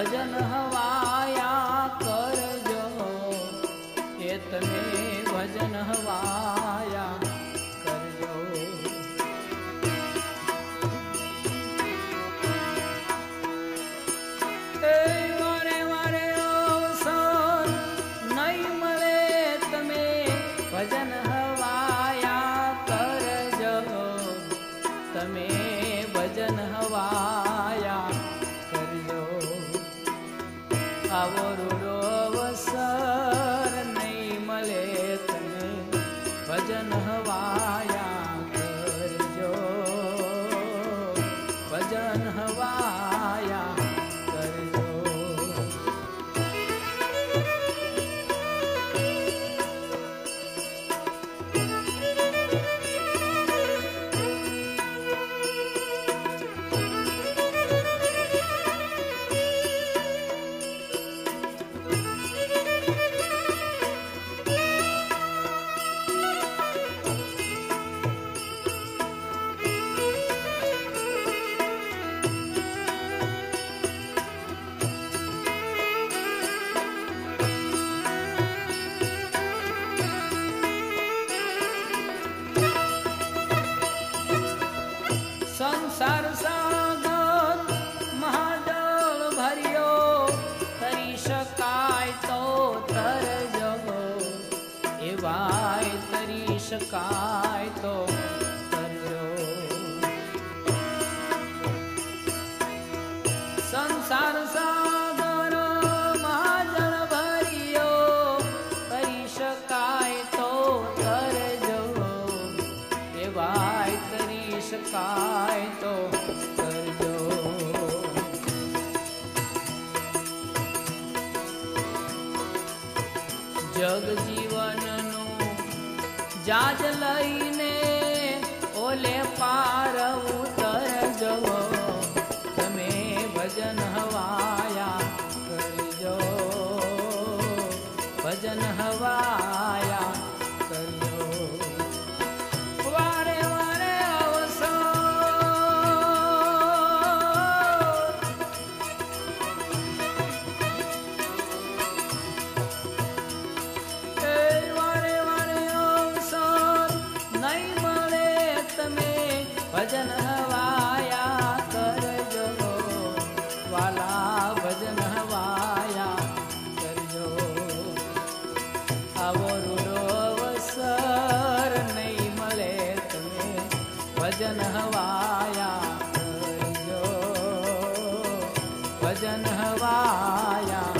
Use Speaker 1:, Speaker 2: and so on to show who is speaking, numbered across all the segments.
Speaker 1: ભજન હવા Abororo. Oh તરી શકાય તો તરજો સંસાર સાગર મહાજળ ભર્યો કરી શકાય તો કરજો. એવાય તરી શકાય તો કરજો. જગ જીવનનું જાજ લઈને ઓલે પાર ભજન હવાયા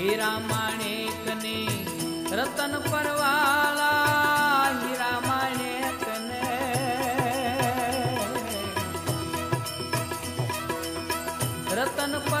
Speaker 1: हिरा माणेकने रतन परवाला हिरा माणेकने रतन पर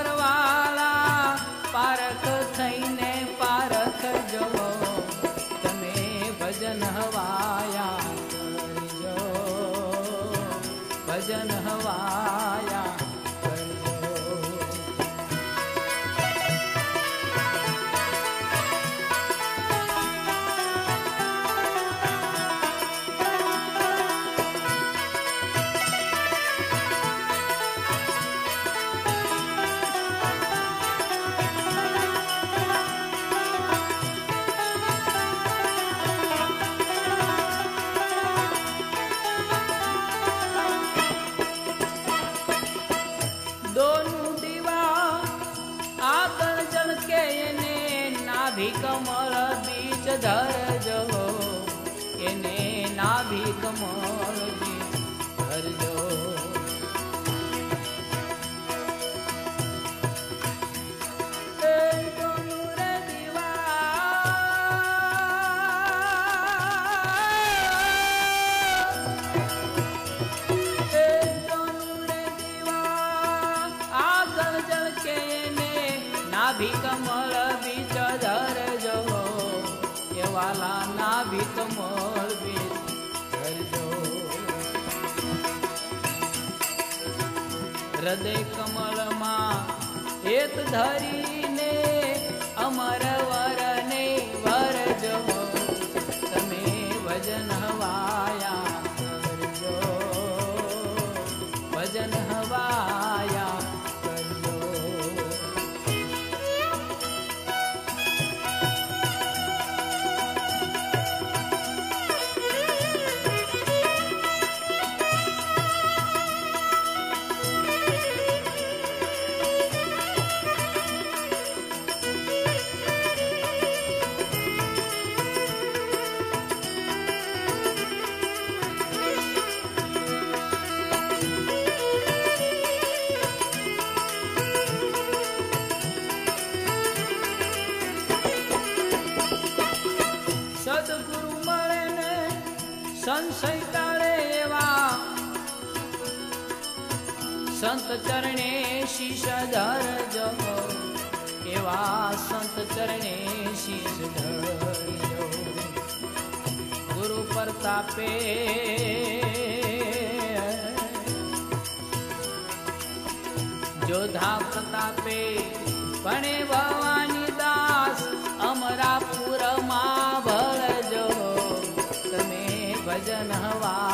Speaker 1: નાભી કમળ બીજ ધરજો એને નાભી કમળ ભીત મળવી કરજો હૃદય કમળમાં એક ધરીને અમર વરને વરજો તમે ભજન હવાયા સંત ચરણે શીશ ધરજો એવા સંત ચરણે શીશ ધરજો ગુરુ પ્રતાપે જોધા પ્રતાપે પણે ભવાની દાસ, અમરાપુરમાં ભળજો. તમે ભજન હવાયા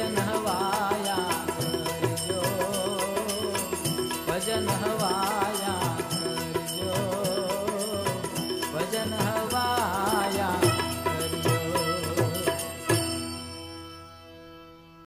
Speaker 1: भजन हवाया भजन हवा